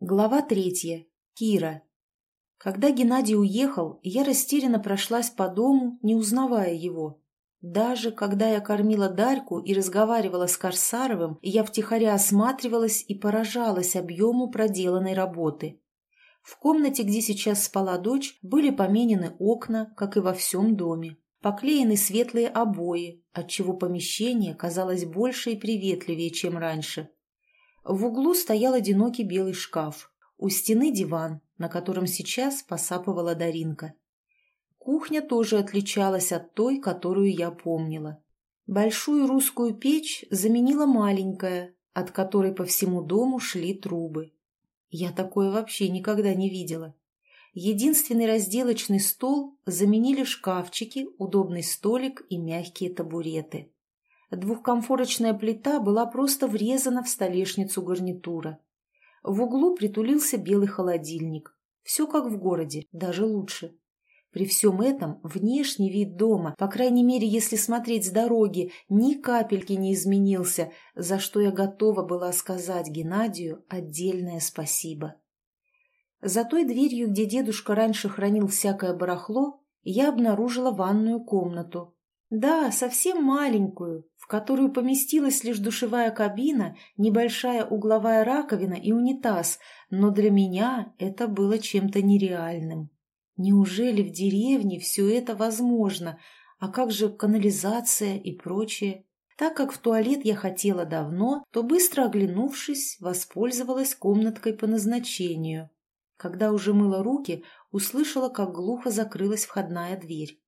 Глава третья. Кира. Когда Геннадий уехал, я растерянно прошлась по дому, не узнавая его. Даже когда я кормила Дарьку и разговаривала с Корсаровым, я втихаря осматривалась и поражалась объему проделанной работы. В комнате, где сейчас спала дочь, были поменены окна, как и во всем доме. Поклеены светлые обои, отчего помещение казалось больше и приветливее, чем раньше. В углу стоял одинокий белый шкаф. У стены диван, на котором сейчас посапывала Даринка. Кухня тоже отличалась от той, которую я помнила. Большую русскую печь заменила маленькая, от которой по всему дому шли трубы. Я такое вообще никогда не видела. Единственный разделочный стол заменили шкафчики, удобный столик и мягкие табуреты. Двухкомфорочная плита была просто врезана в столешницу гарнитура. В углу притулился белый холодильник. Все как в городе, даже лучше. При всем этом внешний вид дома, по крайней мере, если смотреть с дороги, ни капельки не изменился, за что я готова была сказать Геннадию отдельное спасибо. За той дверью, где дедушка раньше хранил всякое барахло, я обнаружила ванную комнату. Да, совсем маленькую, в которую поместилась лишь душевая кабина, небольшая угловая раковина и унитаз, но для меня это было чем-то нереальным. Неужели в деревне все это возможно? А как же канализация и прочее? Так как в туалет я хотела давно, то, быстро оглянувшись, воспользовалась комнаткой по назначению. Когда уже мыла руки, услышала, как глухо закрылась входная дверь.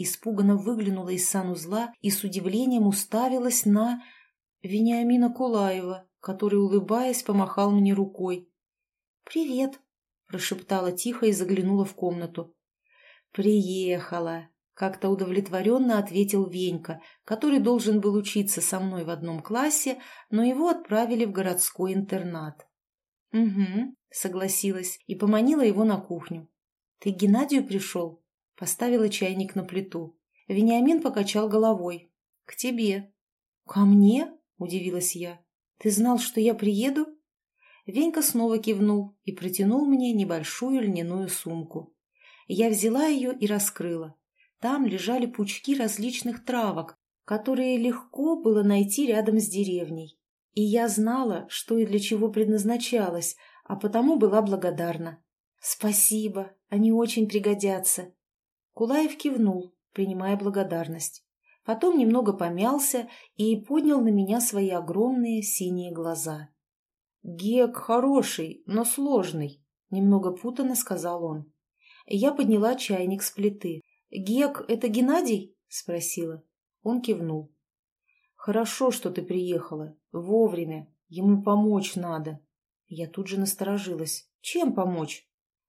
Испуганно выглянула из санузла и с удивлением уставилась на Вениамина Кулаева, который, улыбаясь, помахал мне рукой. «Привет», — прошептала тихо и заглянула в комнату. «Приехала», — как-то удовлетворенно ответил Венька, который должен был учиться со мной в одном классе, но его отправили в городской интернат. «Угу», — согласилась и поманила его на кухню. «Ты к Геннадию пришел?» Поставила чайник на плиту. Вениамин покачал головой. «К тебе». «Ко мне?» – удивилась я. «Ты знал, что я приеду?» Венька снова кивнул и протянул мне небольшую льняную сумку. Я взяла ее и раскрыла. Там лежали пучки различных травок, которые легко было найти рядом с деревней. И я знала, что и для чего предназначалось, а потому была благодарна. «Спасибо, они очень пригодятся», Кулаев кивнул, принимая благодарность. Потом немного помялся и поднял на меня свои огромные синие глаза. «Гек хороший, но сложный», — немного путанно сказал он. Я подняла чайник с плиты. «Гек — это Геннадий?» — спросила. Он кивнул. «Хорошо, что ты приехала. Вовремя. Ему помочь надо». Я тут же насторожилась. «Чем помочь?»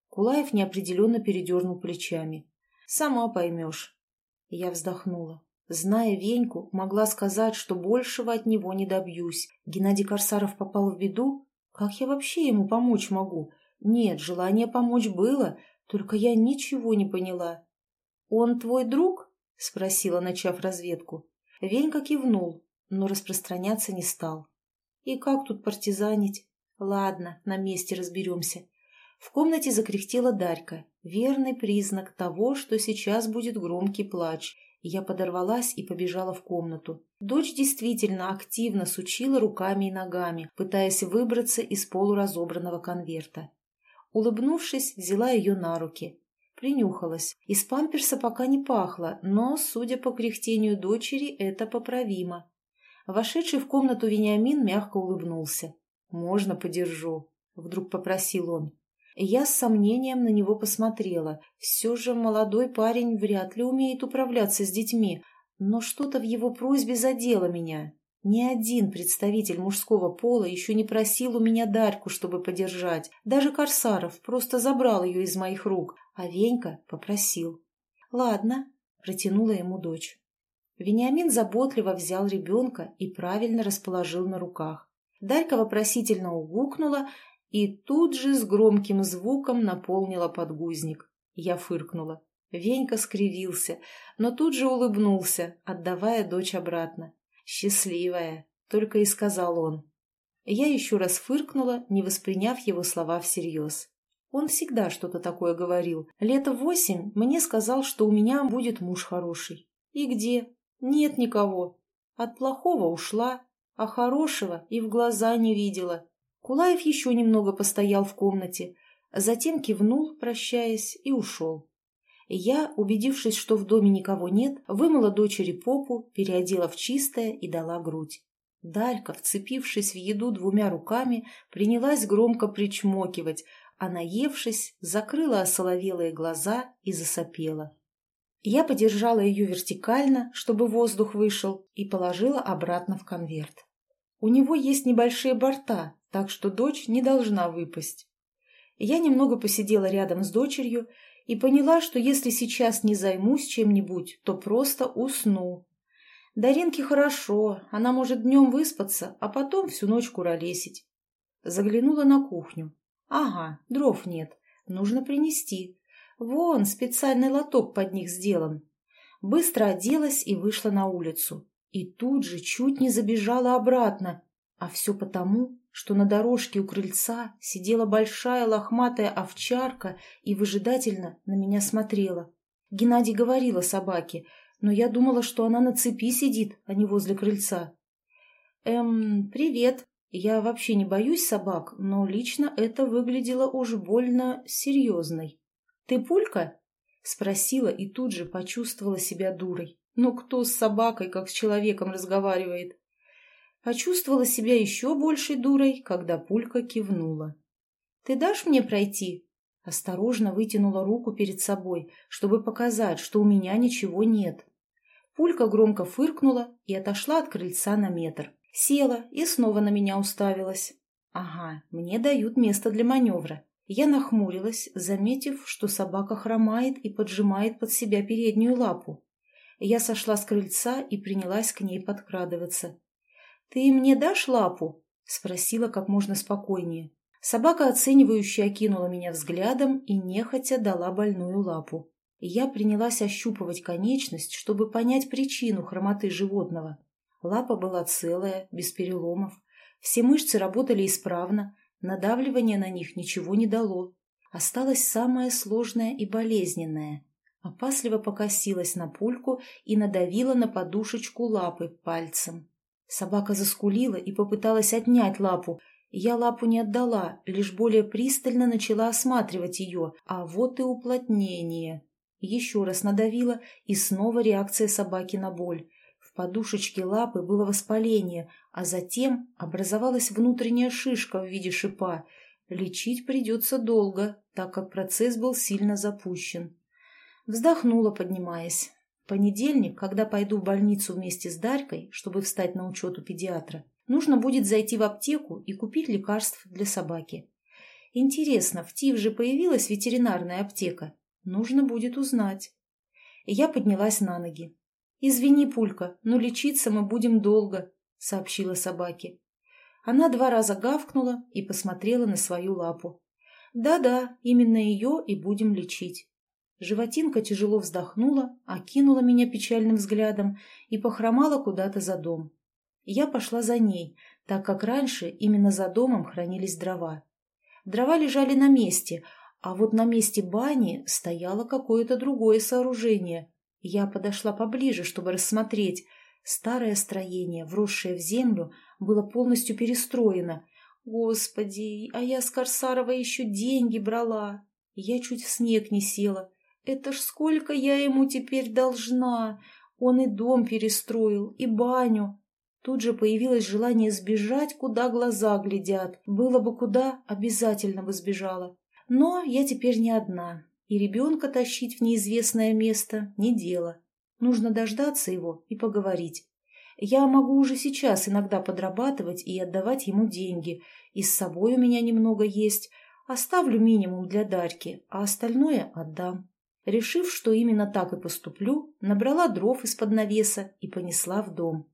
Кулаев неопределенно передернул плечами. Сама поймешь. Я вздохнула. Зная Веньку, могла сказать, что большего от него не добьюсь. Геннадий Корсаров попал в беду? Как я вообще ему помочь могу? Нет, желание помочь было, только я ничего не поняла. «Он твой друг?» — спросила, начав разведку. Венька кивнул, но распространяться не стал. «И как тут партизанить?» «Ладно, на месте разберемся. В комнате закряхтела Дарька. Верный признак того, что сейчас будет громкий плач. Я подорвалась и побежала в комнату. Дочь действительно активно сучила руками и ногами, пытаясь выбраться из полуразобранного конверта. Улыбнувшись, взяла ее на руки. Принюхалась. Из памперса пока не пахло, но, судя по кряхтению дочери, это поправимо. Вошедший в комнату Вениамин мягко улыбнулся. «Можно подержу?» — вдруг попросил он. Я с сомнением на него посмотрела. Все же молодой парень вряд ли умеет управляться с детьми, но что-то в его просьбе задело меня. Ни один представитель мужского пола еще не просил у меня Дарьку, чтобы подержать. Даже Корсаров просто забрал ее из моих рук, а Венька попросил. «Ладно», — протянула ему дочь. Вениамин заботливо взял ребенка и правильно расположил на руках. Дарька вопросительно угукнула и тут же с громким звуком наполнила подгузник. Я фыркнула. Венька скривился, но тут же улыбнулся, отдавая дочь обратно. «Счастливая», — только и сказал он. Я еще раз фыркнула, не восприняв его слова всерьез. Он всегда что-то такое говорил. Лето восемь мне сказал, что у меня будет муж хороший. И где? Нет никого. От плохого ушла, а хорошего и в глаза не видела. Кулаев еще немного постоял в комнате, затем кивнул, прощаясь, и ушел. Я, убедившись, что в доме никого нет, вымыла дочери попу, переодела в чистое и дала грудь. Далька, вцепившись в еду двумя руками, принялась громко причмокивать, а, наевшись, закрыла осоловелые глаза и засопела. Я подержала ее вертикально, чтобы воздух вышел, и положила обратно в конверт. У него есть небольшие борта, так что дочь не должна выпасть. Я немного посидела рядом с дочерью и поняла, что если сейчас не займусь чем-нибудь, то просто усну. Даринке хорошо, она может днем выспаться, а потом всю ночь куролесить. Заглянула на кухню. Ага, дров нет, нужно принести. Вон, специальный лоток под них сделан. Быстро оделась и вышла на улицу. И тут же чуть не забежала обратно. А все потому, что на дорожке у крыльца сидела большая лохматая овчарка и выжидательно на меня смотрела. Геннадий говорила собаке, но я думала, что она на цепи сидит, а не возле крыльца. «Эм, привет. Я вообще не боюсь собак, но лично это выглядело уж больно серьезной. Ты пулька?» Спросила и тут же почувствовала себя дурой. «Ну кто с собакой, как с человеком разговаривает?» Почувствовала себя еще большей дурой, когда пулька кивнула. «Ты дашь мне пройти?» Осторожно вытянула руку перед собой, чтобы показать, что у меня ничего нет. Пулька громко фыркнула и отошла от крыльца на метр. Села и снова на меня уставилась. «Ага, мне дают место для маневра». Я нахмурилась, заметив, что собака хромает и поджимает под себя переднюю лапу. Я сошла с крыльца и принялась к ней подкрадываться. «Ты мне дашь лапу?» — спросила как можно спокойнее. Собака оценивающе окинула меня взглядом и нехотя дала больную лапу. Я принялась ощупывать конечность, чтобы понять причину хромоты животного. Лапа была целая, без переломов. Все мышцы работали исправно, надавливание на них ничего не дало. Осталось самое сложное и болезненное. Опасливо покосилась на пульку и надавила на подушечку лапы пальцем. Собака заскулила и попыталась отнять лапу. Я лапу не отдала, лишь более пристально начала осматривать ее, а вот и уплотнение. Еще раз надавила, и снова реакция собаки на боль. В подушечке лапы было воспаление, а затем образовалась внутренняя шишка в виде шипа. Лечить придется долго, так как процесс был сильно запущен. Вздохнула, поднимаясь понедельник, когда пойду в больницу вместе с Дарькой, чтобы встать на учет у педиатра, нужно будет зайти в аптеку и купить лекарств для собаки. Интересно, в ТИВ же появилась ветеринарная аптека? Нужно будет узнать. Я поднялась на ноги. «Извини, Пулька, но лечиться мы будем долго», — сообщила собаке. Она два раза гавкнула и посмотрела на свою лапу. «Да-да, именно ее и будем лечить». Животинка тяжело вздохнула, окинула меня печальным взглядом и похромала куда-то за дом. Я пошла за ней, так как раньше именно за домом хранились дрова. Дрова лежали на месте, а вот на месте бани стояло какое-то другое сооружение. Я подошла поближе, чтобы рассмотреть. Старое строение, вросшее в землю, было полностью перестроено. Господи, а я с Корсарова еще деньги брала. Я чуть в снег не села. Это ж сколько я ему теперь должна! Он и дом перестроил, и баню. Тут же появилось желание сбежать, куда глаза глядят. Было бы куда, обязательно бы сбежала. Но я теперь не одна, и ребенка тащить в неизвестное место не дело. Нужно дождаться его и поговорить. Я могу уже сейчас иногда подрабатывать и отдавать ему деньги, и с собой у меня немного есть. Оставлю минимум для Дарьки, а остальное отдам. Решив, что именно так и поступлю, набрала дров из-под навеса и понесла в дом.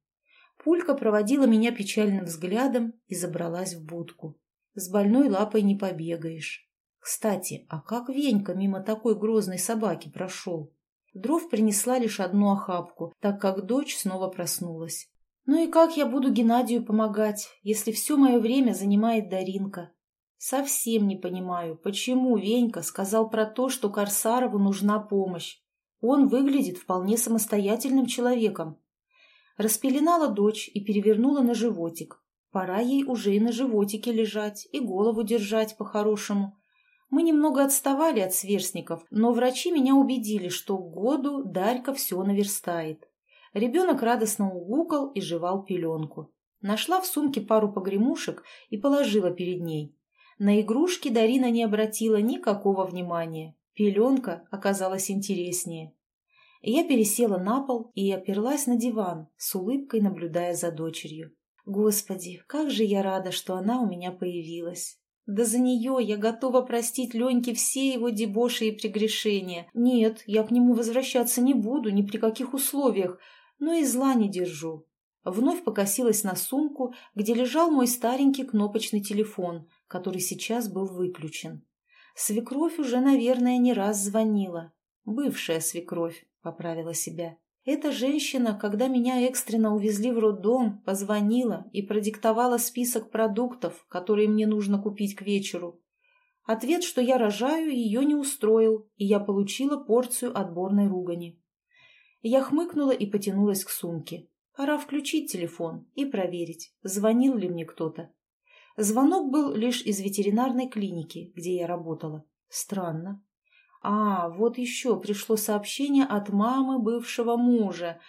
Пулька проводила меня печальным взглядом и забралась в будку. С больной лапой не побегаешь. Кстати, а как Венька мимо такой грозной собаки прошел? Дров принесла лишь одну охапку, так как дочь снова проснулась. Ну и как я буду Геннадию помогать, если все мое время занимает Даринка? Совсем не понимаю, почему Венька сказал про то, что Корсарову нужна помощь. Он выглядит вполне самостоятельным человеком. Распеленала дочь и перевернула на животик. Пора ей уже и на животике лежать, и голову держать по-хорошему. Мы немного отставали от сверстников, но врачи меня убедили, что к году Дарька все наверстает. Ребенок радостно угукал и жевал пеленку. Нашла в сумке пару погремушек и положила перед ней. На игрушки Дарина не обратила никакого внимания. Пеленка оказалась интереснее. Я пересела на пол и оперлась на диван, с улыбкой наблюдая за дочерью. Господи, как же я рада, что она у меня появилась. Да за нее я готова простить Леньке все его дебоши и прегрешения. Нет, я к нему возвращаться не буду ни при каких условиях, но и зла не держу. Вновь покосилась на сумку, где лежал мой старенький кнопочный телефон, который сейчас был выключен. Свекровь уже, наверное, не раз звонила. Бывшая свекровь, поправила себя. Эта женщина, когда меня экстренно увезли в роддом, позвонила и продиктовала список продуктов, которые мне нужно купить к вечеру. Ответ, что я рожаю, ее не устроил, и я получила порцию отборной ругани. Я хмыкнула и потянулась к сумке. Пора включить телефон и проверить, звонил ли мне кто-то. Звонок был лишь из ветеринарной клиники, где я работала. Странно. А, вот еще пришло сообщение от мамы бывшего мужа.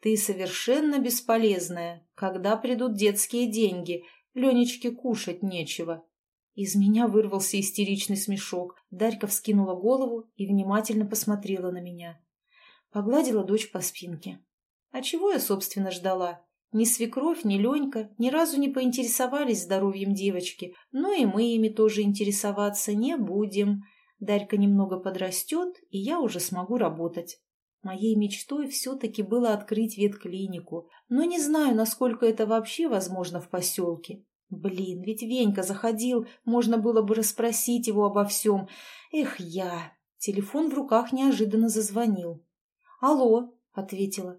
«Ты совершенно бесполезная. Когда придут детские деньги? Ленечке кушать нечего». Из меня вырвался истеричный смешок. Дарька вскинула голову и внимательно посмотрела на меня. Погладила дочь по спинке. А чего я, собственно, ждала? Ни свекровь, ни Ленька ни разу не поинтересовались здоровьем девочки, но и мы ими тоже интересоваться не будем. Дарька немного подрастет, и я уже смогу работать. Моей мечтой все-таки было открыть ветклинику, но не знаю, насколько это вообще возможно в поселке. Блин, ведь Венька заходил, можно было бы расспросить его обо всем. Эх, я... Телефон в руках неожиданно зазвонил. «Алло», — ответила.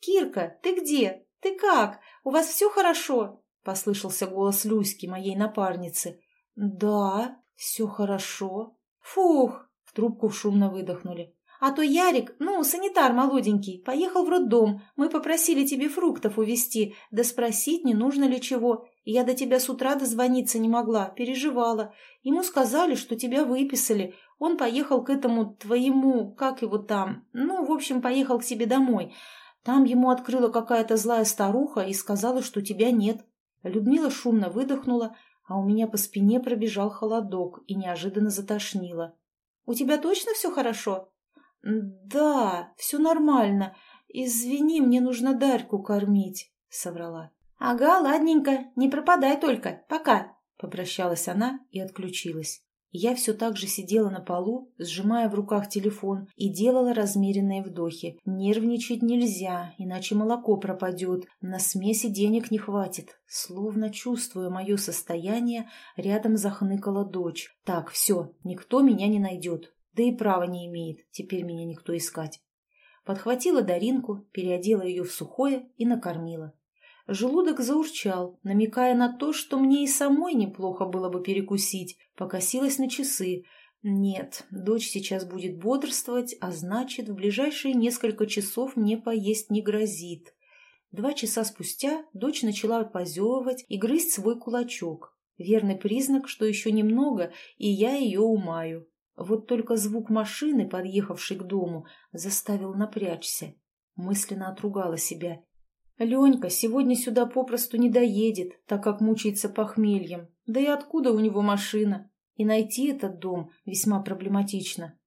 «Кирка, ты где? Ты как? У вас все хорошо?» — послышался голос Люськи, моей напарницы. «Да, все хорошо». «Фух!» — в трубку шумно выдохнули. «А то Ярик, ну, санитар молоденький, поехал в роддом. Мы попросили тебе фруктов увезти, да спросить, не нужно ли чего. Я до тебя с утра дозвониться не могла, переживала. Ему сказали, что тебя выписали. Он поехал к этому твоему, как его там, ну, в общем, поехал к себе домой. Там ему открыла какая-то злая старуха и сказала, что тебя нет. Людмила шумно выдохнула, а у меня по спине пробежал холодок и неожиданно затошнило. «У тебя точно все хорошо?» «Да, все нормально. Извини, мне нужно Дарьку кормить», — соврала. «Ага, ладненько, не пропадай только. Пока», — попрощалась она и отключилась. Я все так же сидела на полу, сжимая в руках телефон, и делала размеренные вдохи. Нервничать нельзя, иначе молоко пропадет, на смеси денег не хватит. Словно чувствуя мое состояние, рядом захныкала дочь. Так, все, никто меня не найдет. Да и права не имеет теперь меня никто искать. Подхватила Даринку, переодела ее в сухое и накормила. Желудок заурчал, намекая на то, что мне и самой неплохо было бы перекусить. Покосилась на часы. Нет, дочь сейчас будет бодрствовать, а значит, в ближайшие несколько часов мне поесть не грозит. Два часа спустя дочь начала позевывать и грызть свой кулачок. Верный признак, что еще немного, и я ее умаю. Вот только звук машины, подъехавшей к дому, заставил напрячься. Мысленно отругала себя Ленька сегодня сюда попросту не доедет, так как мучается похмельем. Да и откуда у него машина? И найти этот дом весьма проблематично.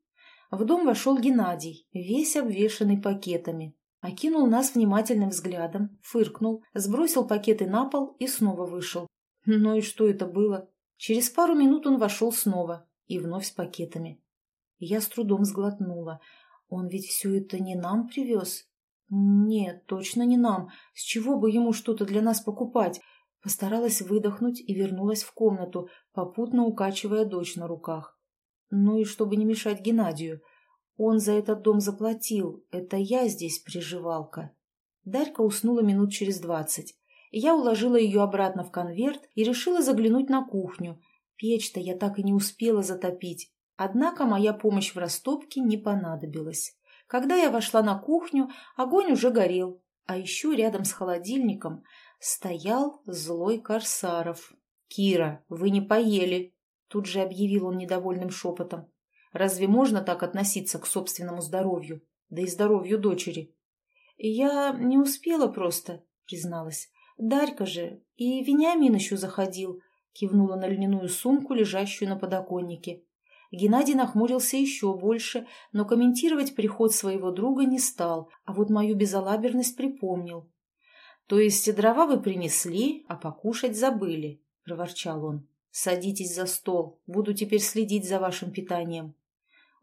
В дом вошел Геннадий, весь обвешанный пакетами. Окинул нас внимательным взглядом, фыркнул, сбросил пакеты на пол и снова вышел. Ну и что это было? Через пару минут он вошел снова и вновь с пакетами. Я с трудом сглотнула. Он ведь все это не нам привез. «Нет, точно не нам. С чего бы ему что-то для нас покупать?» Постаралась выдохнуть и вернулась в комнату, попутно укачивая дочь на руках. Ну и чтобы не мешать Геннадию. Он за этот дом заплатил. Это я здесь приживалка. Дарька уснула минут через двадцать. Я уложила ее обратно в конверт и решила заглянуть на кухню. Печь-то я так и не успела затопить. Однако моя помощь в растопке не понадобилась. Когда я вошла на кухню, огонь уже горел, а еще рядом с холодильником стоял злой Корсаров. «Кира, вы не поели!» Тут же объявил он недовольным шепотом. «Разве можно так относиться к собственному здоровью? Да и здоровью дочери?» «Я не успела просто», — призналась. «Дарька же, и Вениамин еще заходил», — кивнула на льняную сумку, лежащую на подоконнике. Геннадий нахмурился еще больше, но комментировать приход своего друга не стал, а вот мою безалаберность припомнил. «То есть дрова вы принесли, а покушать забыли?» — проворчал он. «Садитесь за стол, буду теперь следить за вашим питанием».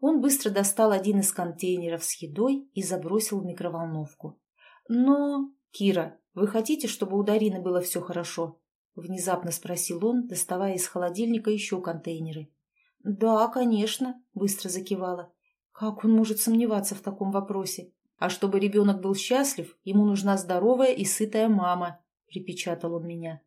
Он быстро достал один из контейнеров с едой и забросил в микроволновку. «Но, Кира, вы хотите, чтобы у Дарины было все хорошо?» — внезапно спросил он, доставая из холодильника еще контейнеры. «Да, конечно», — быстро закивала. «Как он может сомневаться в таком вопросе? А чтобы ребенок был счастлив, ему нужна здоровая и сытая мама», — припечатал он меня.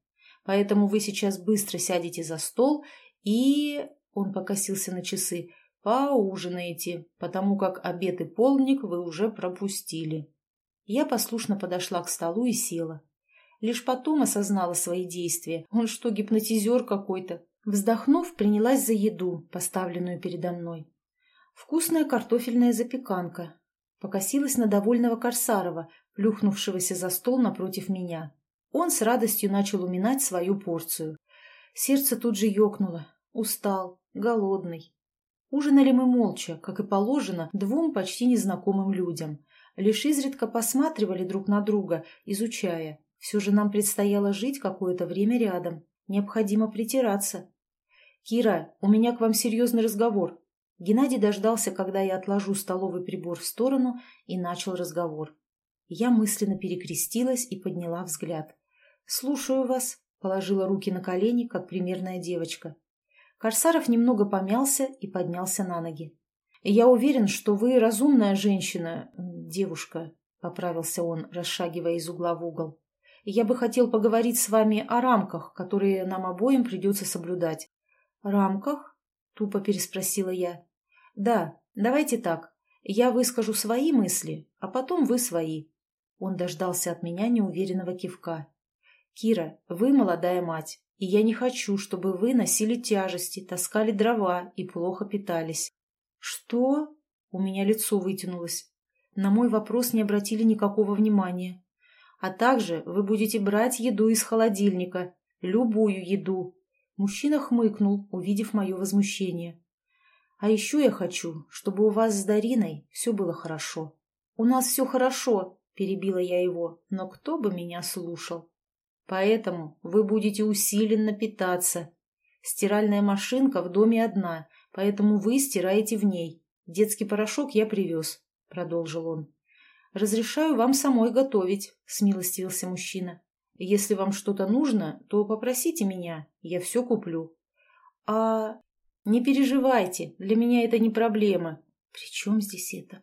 «Поэтому вы сейчас быстро сядете за стол и...» — он покосился на часы. «Поужинаете, потому как обед и полдник вы уже пропустили». Я послушно подошла к столу и села. Лишь потом осознала свои действия. Он что, гипнотизер какой-то? Вздохнув, принялась за еду, поставленную передо мной. Вкусная картофельная запеканка. Покосилась на довольного Корсарова, плюхнувшегося за стол напротив меня. Он с радостью начал уминать свою порцию. Сердце тут же ёкнуло. Устал, голодный. Ужинали мы молча, как и положено, двум почти незнакомым людям. Лишь изредка посматривали друг на друга, изучая. Все же нам предстояло жить какое-то время рядом. Необходимо притираться. «Кира, у меня к вам серьезный разговор». Геннадий дождался, когда я отложу столовый прибор в сторону, и начал разговор. Я мысленно перекрестилась и подняла взгляд. «Слушаю вас», — положила руки на колени, как примерная девочка. Корсаров немного помялся и поднялся на ноги. «Я уверен, что вы разумная женщина, девушка», — поправился он, расшагивая из угла в угол. «Я бы хотел поговорить с вами о рамках, которые нам обоим придется соблюдать. «Рамках?» — тупо переспросила я. «Да, давайте так. Я выскажу свои мысли, а потом вы свои». Он дождался от меня неуверенного кивка. «Кира, вы молодая мать, и я не хочу, чтобы вы носили тяжести, таскали дрова и плохо питались». «Что?» — у меня лицо вытянулось. На мой вопрос не обратили никакого внимания. «А также вы будете брать еду из холодильника, любую еду, Мужчина хмыкнул, увидев мое возмущение. «А еще я хочу, чтобы у вас с Дариной все было хорошо». «У нас все хорошо», — перебила я его, но кто бы меня слушал. «Поэтому вы будете усиленно питаться. Стиральная машинка в доме одна, поэтому вы стираете в ней. Детский порошок я привез», — продолжил он. «Разрешаю вам самой готовить», — смилостивился мужчина. Если вам что-то нужно, то попросите меня, я все куплю. А не переживайте, для меня это не проблема. При чем здесь это?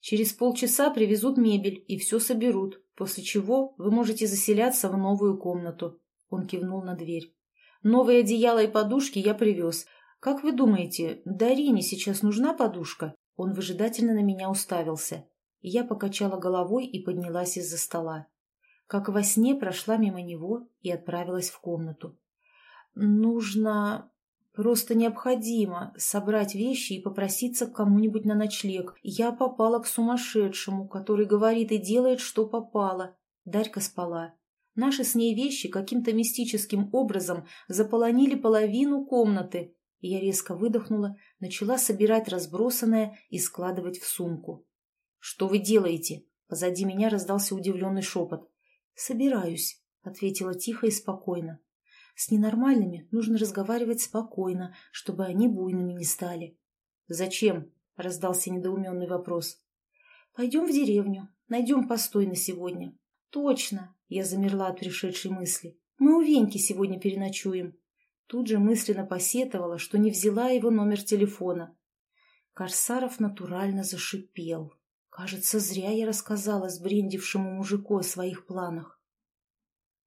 Через полчаса привезут мебель и все соберут, после чего вы можете заселяться в новую комнату. Он кивнул на дверь. Новые одеяла и подушки я привез. Как вы думаете, Дарине сейчас нужна подушка? Он выжидательно на меня уставился. Я покачала головой и поднялась из-за стола как во сне прошла мимо него и отправилась в комнату. «Нужно... просто необходимо собрать вещи и попроситься к кому-нибудь на ночлег. Я попала к сумасшедшему, который говорит и делает, что попало». Дарька спала. Наши с ней вещи каким-то мистическим образом заполонили половину комнаты. Я резко выдохнула, начала собирать разбросанное и складывать в сумку. «Что вы делаете?» Позади меня раздался удивленный шепот. «Собираюсь», — ответила тихо и спокойно. «С ненормальными нужно разговаривать спокойно, чтобы они буйными не стали». «Зачем?» — раздался недоуменный вопрос. «Пойдем в деревню, найдем постой на сегодня». «Точно!» — я замерла от пришедшей мысли. «Мы у Веньки сегодня переночуем». Тут же мысленно посетовала, что не взяла его номер телефона. Корсаров натурально зашипел. Кажется, зря я рассказала сбрендившему мужику о своих планах.